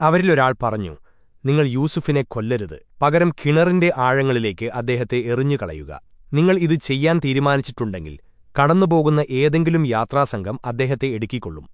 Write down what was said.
അവരിലൊരാൾ പറഞ്ഞു നിങ്ങൾ യൂസുഫിനെ കൊല്ലരുത്. പകരം കിണറിന്റെ ആഴങ്ങളിലേക്ക് അദ്ദേഹത്തെ എറിഞ്ഞുകളയുക. നിങ്ങൾ ഇത് ചെയ്യാൻ തീരുമാനിച്ചിട്ടുണ്ടെങ്കിൽ കടന്നുപോകുന്ന ഏതെങ്കിലും യാത്രാസംഘം അദ്ദേഹത്തെ എടുക്കിക്കൊള്ളും.